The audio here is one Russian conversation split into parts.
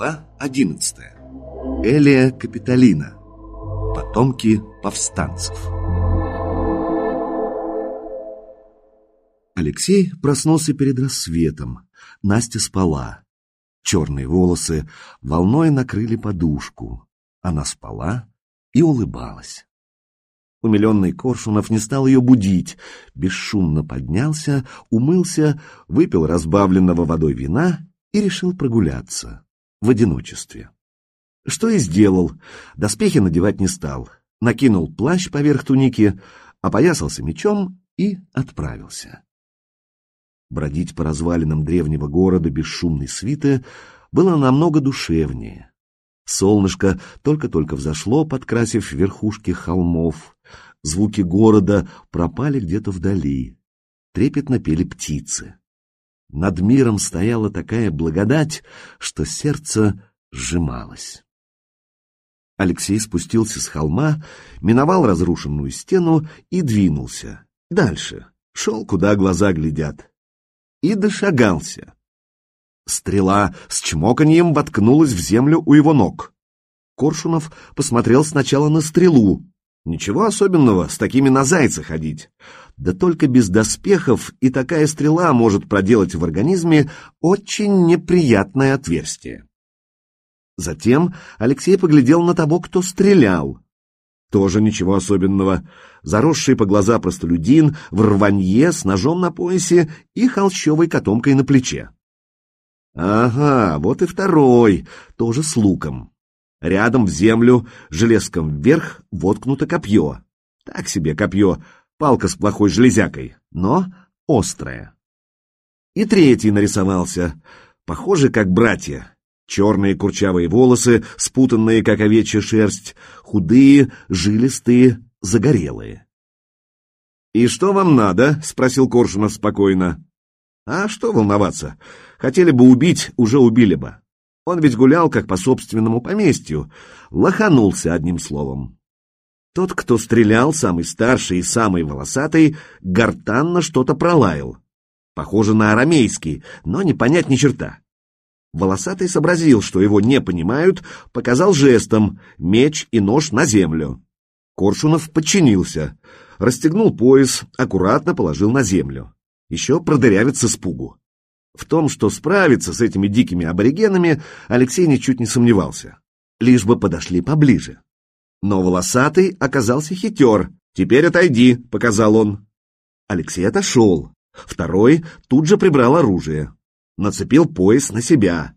Глава 11. Элия Капитолина. Потомки повстанцев. Алексей проснулся перед рассветом. Настя спала. Черные волосы волной накрыли подушку. Она спала и улыбалась. Умиленный Коршунов не стал ее будить, бесшумно поднялся, умылся, выпил разбавленного водой вина и решил прогуляться в одиночестве. Что и сделал, доспехи надевать не стал, накинул плащ поверх туники, опоясался мечом и отправился. Бродить по развалинам древнего города без шумной свиты было намного душевнее. Солнышко только-только взошло, подкрасив верхушки холмов. Звуки города пропали где-то вдали. Трепетно пели птицы. Над миром стояла такая благодать, что сердце сжималось. Алексей спустился с холма, миновал разрушенную стену и двинулся. Дальше. Шел, куда глаза глядят. И дошагался. Стрела с чмоканьем воткнулась в землю у его ног. Коршунов посмотрел сначала на стрелу. Ничего особенного, с такими на зайца ходить. Да только без доспехов и такая стрела может проделать в организме очень неприятное отверстие. Затем Алексей поглядел на того, кто стрелял. Тоже ничего особенного. Заросший по глаза простолюдин в рванье с ножом на поясе и холщовой котомкой на плече. Ага, вот и второй, тоже с луком. Рядом в землю, железком вверх, воткнуто копье. Так себе копье, палка с плохой железякой, но острая. И третий нарисовался, похожий как братья. Черные курчавые волосы, спутанные, как овечья шерсть, худые, жилистые, загорелые. «И что вам надо?» — спросил Коршунов спокойно. «А что волноваться? Хотели бы убить, уже убили бы. Он ведь гулял как по собственному поместью, лоханулся одним словом. Тот, кто стрелял, самый старший и самый волосатый, гортанно что-то пролаял. Похоже на арамейский, но не понять ни черта. Волосатый сообразил, что его не понимают, показал жестом меч и нож на землю. Коршунов подчинился, расстегнул пояс, аккуратно положил на землю. Еще продырявится с пугу. В том, что справиться с этими дикими аборигенами, Алексей ничуть не сомневался. Лишь бы подошли поближе. Но волосатый оказался хитер. «Теперь отойди», — показал он. Алексей отошел. Второй тут же прибрал оружие. Нацепил пояс на себя.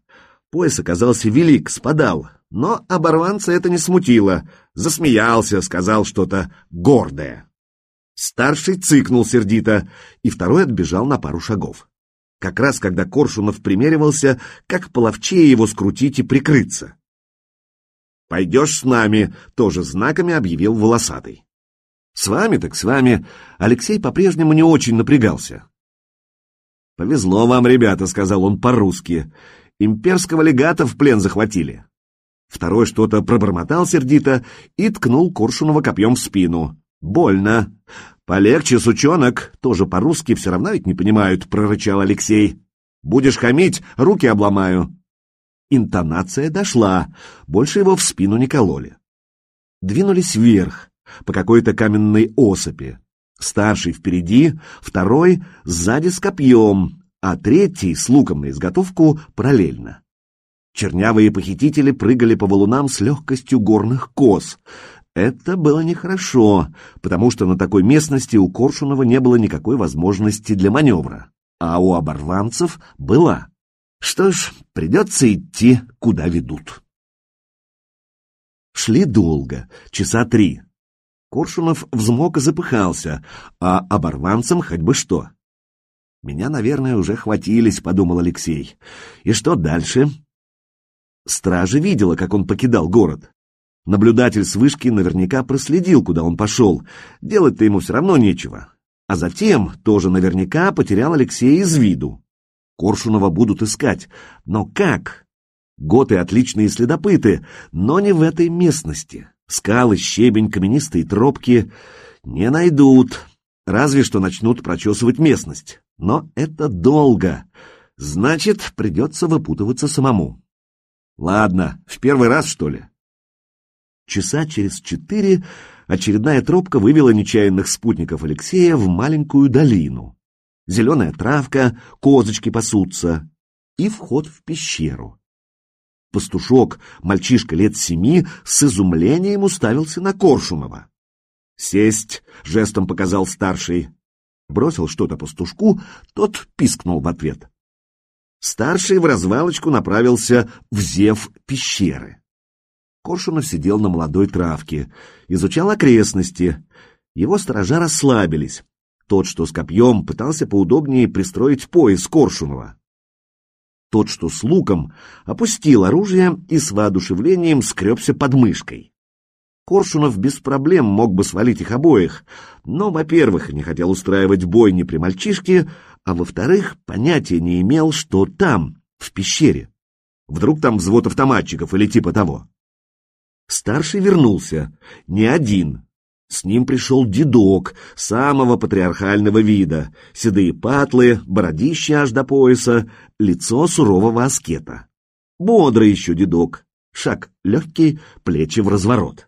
Пояс оказался велик, спадал. Но оборванца это не смутило. Засмеялся, сказал что-то гордое. Старший цыкнул сердито, и второй отбежал на пару шагов как раз когда Коршунов примеривался, как половчее его скрутить и прикрыться. «Пойдешь с нами», — тоже знаками объявил волосатый. «С вами так с вами». Алексей по-прежнему не очень напрягался. «Повезло вам, ребята», — сказал он по-русски. «Имперского легата в плен захватили». Второй что-то пробормотал сердито и ткнул Коршунова копьем в спину. «Больно. «Полегче, сучонок, тоже по-русски все равно ведь не понимают», — прорычал Алексей. «Будешь хамить, руки обломаю». Интонация дошла, больше его в спину не кололи. Двинулись вверх, по какой-то каменной осыпи. Старший впереди, второй сзади с копьем, а третий с луком на изготовку параллельно. Чернявые похитители прыгали по валунам с легкостью горных коз, это было нехорошо, потому что на такой местности у Коршунова не было никакой возможности для маневра, а у оборванцев была. Что ж, придется идти, куда ведут. Шли долго, часа три. Коршунов взмок и запыхался, а оборванцам хоть бы что. «Меня, наверное, уже хватились», — подумал Алексей. «И что дальше?» Стража видела, как он покидал город. Наблюдатель с вышки наверняка проследил, куда он пошел. Делать-то ему все равно нечего. А затем тоже наверняка потерял Алексея из виду. Коршунова будут искать. Но как? Готы отличные следопыты, но не в этой местности. Скалы, щебень, каменистые тропки не найдут. Разве что начнут прочесывать местность. Но это долго. Значит, придется выпутываться самому. Ладно, в первый раз, что ли? Часа через четыре очередная тропка вывела нечаянных спутников Алексея в маленькую долину. Зеленая травка, козочки пасутся и вход в пещеру. Пастушок, мальчишка лет семи, с изумлением уставился на Коршунова. «Сесть!» — жестом показал старший. Бросил что-то пастушку, тот пискнул в ответ. Старший в развалочку направился в пещеры. Коршунов сидел на молодой травке, изучал окрестности. Его сторожа расслабились. Тот, что с копьем, пытался поудобнее пристроить пояс Коршунова. Тот, что с луком, опустил оружие и с воодушевлением скребся под мышкой. Коршунов без проблем мог бы свалить их обоих, но, во-первых, не хотел устраивать бойни при мальчишке, а во-вторых, понятия не имел, что там, в пещере. Вдруг там взвод автоматчиков или типа того. Старший вернулся, не один. С ним пришел дедок самого патриархального вида, седые патлы, бородища аж до пояса, лицо сурового аскета. Бодрый еще дедок, шаг легкий, плечи в разворот.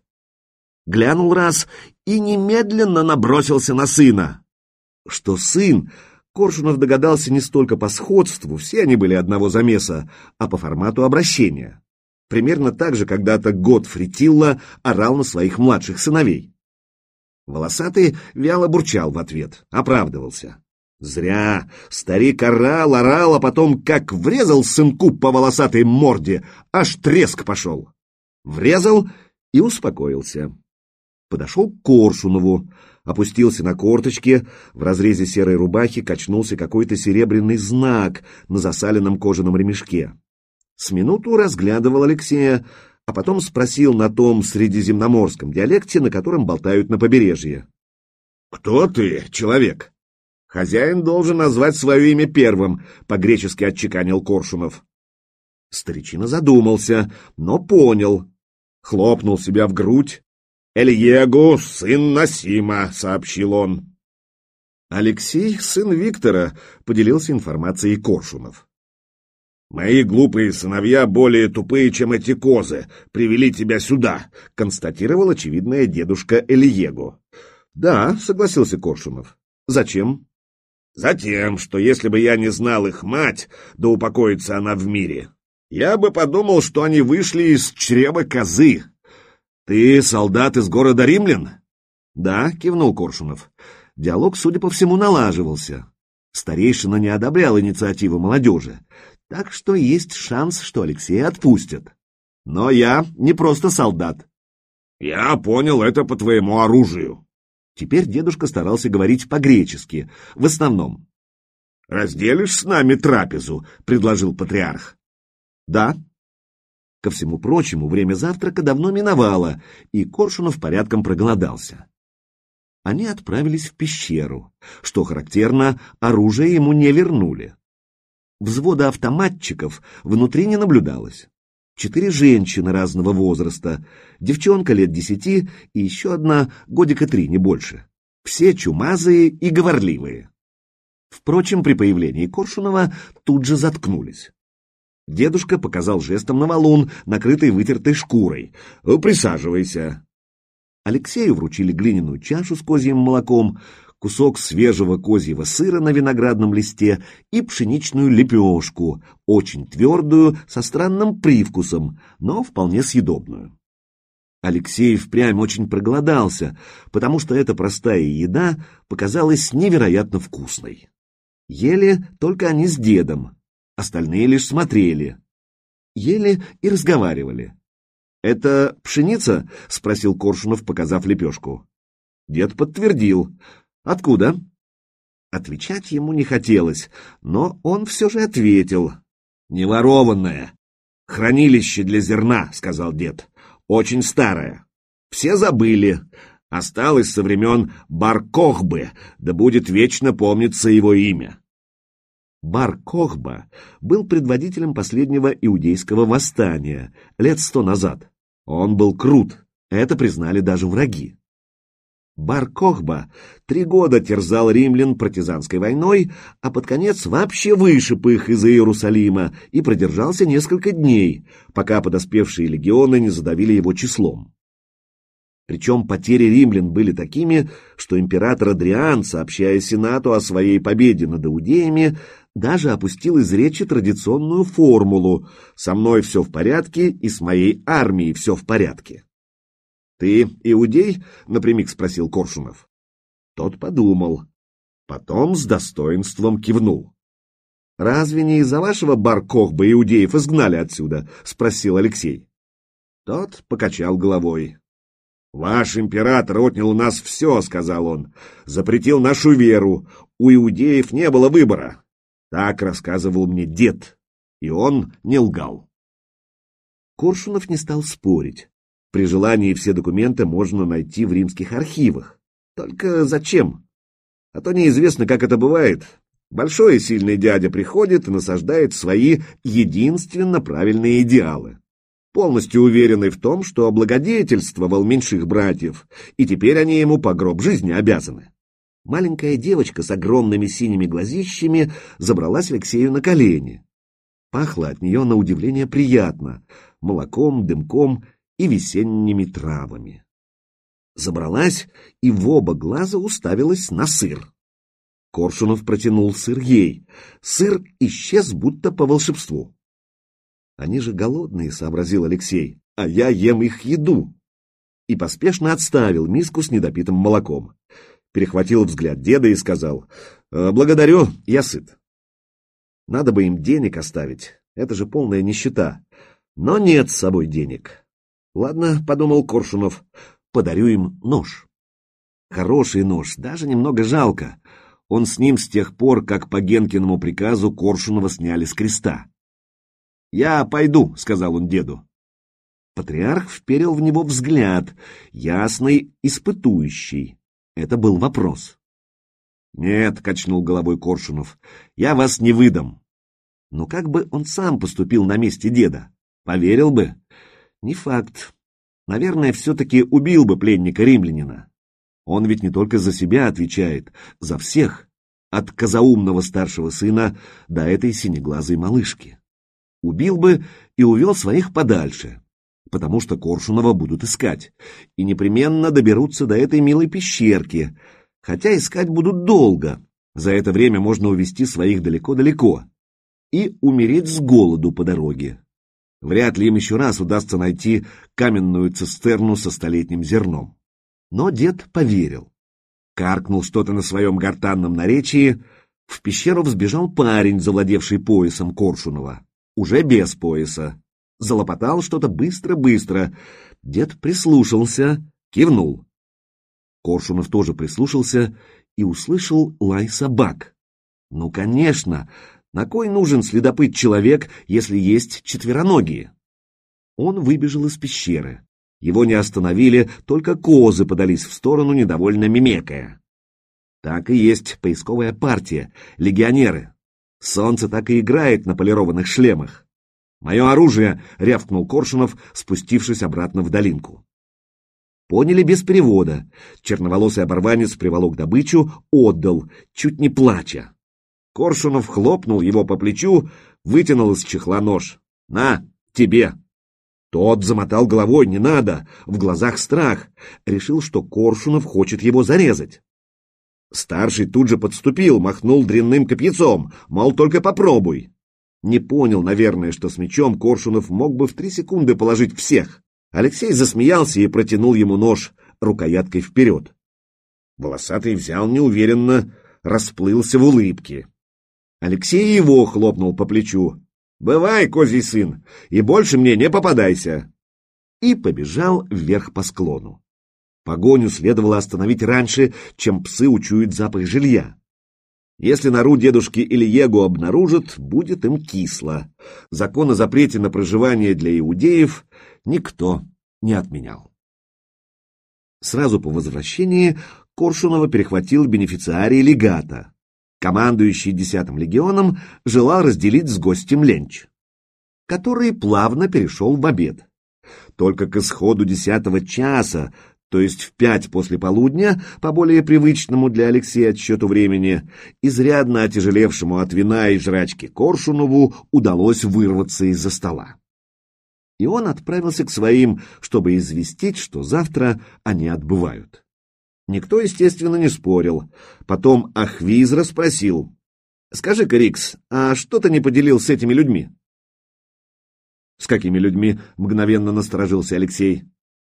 Глянул раз и немедленно набросился на сына. Что сын, Коршунов догадался не столько по сходству, все они были одного замеса, а по формату обращения. Примерно так же когда-то Готфри Тилла орал на своих младших сыновей. Волосатый вяло бурчал в ответ, оправдывался. Зря. Старик орал, орал, а потом как врезал сынку по волосатой морде, аж треск пошел. Врезал и успокоился. Подошел к Коршунову, опустился на корточки, в разрезе серой рубахи качнулся какой-то серебряный знак на засаленном кожаном ремешке. С минуту разглядывал Алексея, а потом спросил на том средиземноморском диалекте, на котором болтают на побережье. «Кто ты, человек?» «Хозяин должен назвать свое имя первым», — по-гречески отчеканил Коршунов. Старичина задумался, но понял. Хлопнул себя в грудь. «Эльегу, сын Насима», — сообщил он. Алексей, сын Виктора, поделился информацией Коршунов. «Мои глупые сыновья более тупые, чем эти козы, привели тебя сюда», — констатировал очевидная дедушка Элиего. «Да», — согласился Коршунов. «Зачем?» «Затем, что если бы я не знал их мать, да упокоится она в мире, я бы подумал, что они вышли из чрева козы. Ты солдат из города Римлян?» «Да», — кивнул Коршунов. Диалог, судя по всему, налаживался. Старейшина не одобрял инициативу молодежи так что есть шанс, что Алексея отпустят. Но я не просто солдат. Я понял это по твоему оружию. Теперь дедушка старался говорить по-гречески, в основном. «Разделишь с нами трапезу?» — предложил патриарх. «Да». Ко всему прочему, время завтрака давно миновало, и Коршунов порядком проголодался. Они отправились в пещеру. Что характерно, оружие ему не вернули. Взвода автоматчиков внутри не наблюдалось. Четыре женщины разного возраста, девчонка лет десяти и еще одна годика три, не больше. Все чумазые и говорливые. Впрочем, при появлении Коршунова тут же заткнулись. Дедушка показал жестом на валун, накрытый вытертой шкурой. «Присаживайся». Алексею вручили глиняную чашу с козьим молоком, кусок свежего козьего сыра на виноградном листе и пшеничную лепешку, очень твердую, со странным привкусом, но вполне съедобную. Алексей впрямь очень проголодался, потому что эта простая еда показалась невероятно вкусной. Ели только они с дедом, остальные лишь смотрели. Ели и разговаривали. «Это пшеница?» — спросил Коршунов, показав лепешку. Дед подтвердил. Откуда? Отвечать ему не хотелось, но он все же ответил. Неворованное. Хранилище для зерна, сказал дед. Очень старое. Все забыли. Осталось со времен Бар-Кохбы, да будет вечно помниться его имя. Бар-Кохба был предводителем последнего иудейского восстания лет сто назад. Он был крут, это признали даже враги. Бар Кохба три года терзал римлян партизанской войной, а под конец вообще вышиб их из Иерусалима и продержался несколько дней, пока подоспевшие легионы не задавили его числом. Причем потери римлян были такими, что император Адриан, сообщая Сенату о своей победе над иудеями, даже опустил из речи традиционную формулу «со мной все в порядке и с моей армией все в порядке». «Ты иудей?» — напрямик спросил Коршунов. Тот подумал. Потом с достоинством кивнул. «Разве не из-за вашего Баркохба иудеев изгнали отсюда?» — спросил Алексей. Тот покачал головой. «Ваш император отнял у нас все», — сказал он. «Запретил нашу веру. У иудеев не было выбора». Так рассказывал мне дед, и он не лгал. Коршунов не стал спорить. При желании все документы можно найти в римских архивах. Только зачем? А то неизвестно, как это бывает. Большой и сильный дядя приходит и насаждает свои единственно правильные идеалы. Полностью уверенный в том, что облагодетельствовал меньших братьев, и теперь они ему по гроб жизни обязаны. Маленькая девочка с огромными синими глазищами забралась Алексею на колени. Пахло от нее на удивление приятно — молоком, дымком и весенними травами. Забралась и в оба глаза уставилась на сыр. Коршунов протянул сыр ей. Сыр исчез будто по волшебству. «Они же голодные», — сообразил Алексей, — «а я ем их еду». И поспешно отставил миску с недопитым молоком. Перехватил взгляд деда и сказал, «Э, «Благодарю, я сыт». Надо бы им денег оставить, это же полная нищета. Но нет с собой денег. Ладно, подумал Коршунов, подарю им нож. Хороший нож, даже немного жалко. Он с ним с тех пор, как по Генкиному приказу Коршунова сняли с креста. «Я пойду», — сказал он деду. Патриарх вперил в него взгляд, ясный, испытующий. Это был вопрос. «Нет», — качнул головой Коршунов, — «я вас не выдам». Но как бы он сам поступил на месте деда? Поверил бы? Не факт. Наверное, все-таки убил бы пленника-римлянина. Он ведь не только за себя отвечает, за всех, от казаумного старшего сына до этой синеглазой малышки. Убил бы и увел своих подальше, потому что Коршунова будут искать, и непременно доберутся до этой милой пещерки, хотя искать будут долго, за это время можно увести своих далеко-далеко, и умереть с голоду по дороге. Вряд ли им еще раз удастся найти каменную цистерну со столетним зерном. Но дед поверил. Каркнул что-то на своем гортанном наречии. В пещеру взбежал парень, завладевший поясом Коршунова. Уже без пояса. Залопотал что-то быстро-быстро. Дед прислушался, кивнул. Коршунов тоже прислушался и услышал лай собак. Ну, конечно, на кой нужен следопыт-человек, если есть четвероногие? Он выбежал из пещеры. Его не остановили, только козы подались в сторону, недовольно мимекая. Так и есть поисковая партия, легионеры. Солнце так и играет на полированных шлемах. «Мое оружие!» — рявкнул Коршунов, спустившись обратно в долинку. Поняли без перевода. Черноволосый оборванец приволок добычу, отдал, чуть не плача. Коршунов хлопнул его по плечу, вытянул из чехла нож. «На, тебе!» Тот замотал головой, не надо, в глазах страх, решил, что Коршунов хочет его зарезать. Старший тут же подступил, махнул дрянным копьяцом, мол, только попробуй. Не понял, наверное, что с мечом Коршунов мог бы в три секунды положить всех. Алексей засмеялся и протянул ему нож рукояткой вперед. Волосатый взял неуверенно, расплылся в улыбке. Алексей его хлопнул по плечу. «Бывай, козий сын, и больше мне не попадайся!» И побежал вверх по склону. Погоню следовало остановить раньше, чем псы учуют запах жилья. Если нору дедушки или Егу обнаружат, будет им кисло. Закон о запрете на проживание для иудеев никто не отменял. Сразу по возвращении Коршунова перехватил бенефициарий легата, командующий десятым легионом, желал разделить с гостем ленч, который плавно перешел в обед. Только к исходу десятого часа, то есть в пять после полудня, по более привычному для Алексея отсчету времени, изрядно отяжелевшему от вина и жрачки Коршунову удалось вырваться из-за стола. И он отправился к своим, чтобы известить, что завтра они отбывают. Никто, естественно, не спорил. Потом Ахвизра спросил, «Скажи-ка, Рикс, а что ты не поделил с этими людьми?» «С какими людьми?» — мгновенно насторожился Алексей.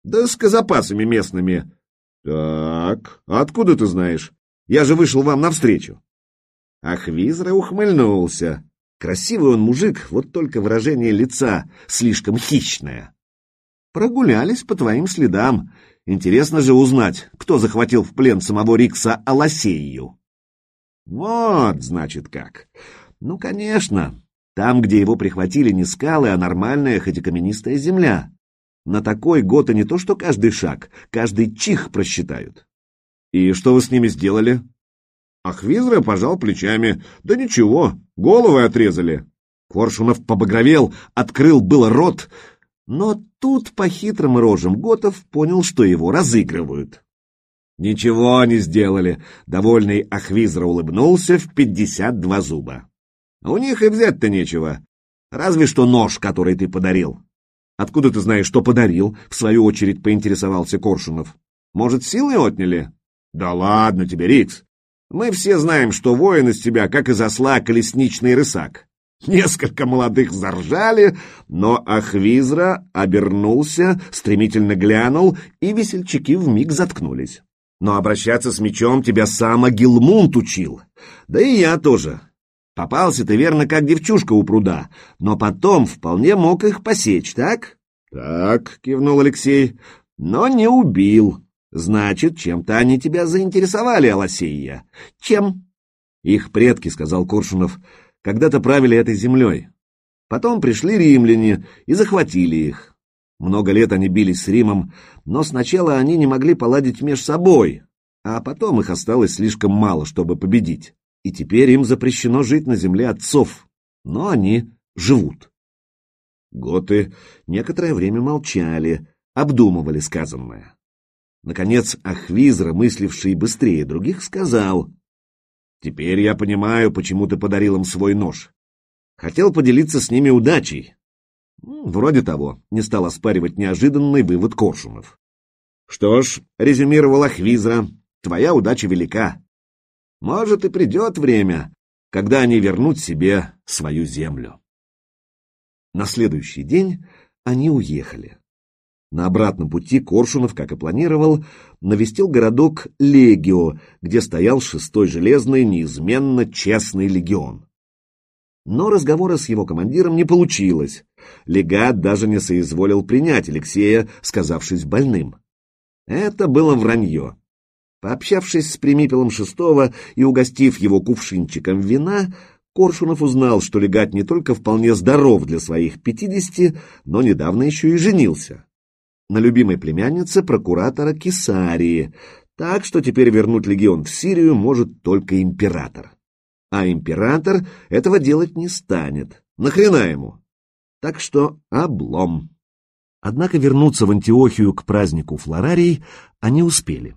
Да с казапасами местными. Так, откуда ты знаешь? Я же вышел вам навстречу. Ахвизра ухмыльнулся. Красивый он мужик, вот только выражение лица слишком хищное. Прогулялись по твоим следам. Интересно же узнать, кто захватил в плен самого Рикса Аласею. Вот, значит, как. Ну, конечно, там, где его прихватили не скалы, а нормальная, хоть и каменистая земля. На такой год и не то что каждый шаг, каждый чих просчитают. И что вы с ними сделали? Ахвизра пожал плечами. Да ничего, головы отрезали. Коршунов побагровел, открыл было рот, но тут по хитрым рожам Готов понял, что его разыгрывают. Ничего не сделали. Довольный Ахвизра улыбнулся в пятьдесят два зуба. У них и взять-то нечего. Разве что нож, который ты подарил. Откуда ты знаешь, что подарил? В свою очередь поинтересовался Коршунов. Может, силой отняли? Да ладно тебе, Рикс. Мы все знаем, что воин из тебя, как из осла, колесничный рысак. Несколько молодых заржали, но Ахвизра обернулся, стремительно глянул, и весельчаки вмиг заткнулись. Но обращаться с мечом тебя сам Агилмунт учил. Да и я тоже. Попался ты верно, как девчушка у пруда, но потом вполне мог их посечь, так? Так, кивнул Алексей, но не убил. Значит, чем-то они тебя заинтересовали, Аласея. Чем? Их предки, сказал Коршунов, когда-то правили этой землей. Потом пришли римляне и захватили их. Много лет они бились с Римом, но сначала они не могли поладить между собой, а потом их осталось слишком мало, чтобы победить и теперь им запрещено жить на земле отцов, но они живут. Готы некоторое время молчали, обдумывали сказанное. Наконец Ахвизра, мысливший быстрее других, сказал, «Теперь я понимаю, почему ты подарил им свой нож. Хотел поделиться с ними удачей». Вроде того, не стал оспаривать неожиданный вывод Коршунов. «Что ж», — резюмировал Ахвизра, — «твоя удача велика. Может, и придет время, когда они вернут себе свою землю. На следующий день они уехали. На обратном пути Коршунов, как и планировал, навестил городок Легио, где стоял шестой железный, неизменно честный легион. Но разговора с его командиром не получилось. Легат даже не соизволил принять Алексея, сказавшись больным. Это было вранье. Пообщавшись с Примипелом шестого и угостив его кувшинчиком вина, Коршунов узнал, что легат не только вполне здоров для своих пятидесяти, но недавно еще и женился. На любимой племяннице прокуратора Кесарии, так что теперь вернуть легион в Сирию может только император. А император этого делать не станет. Нахрена ему? Так что облом. Однако вернуться в Антиохию к празднику Флорарий они успели.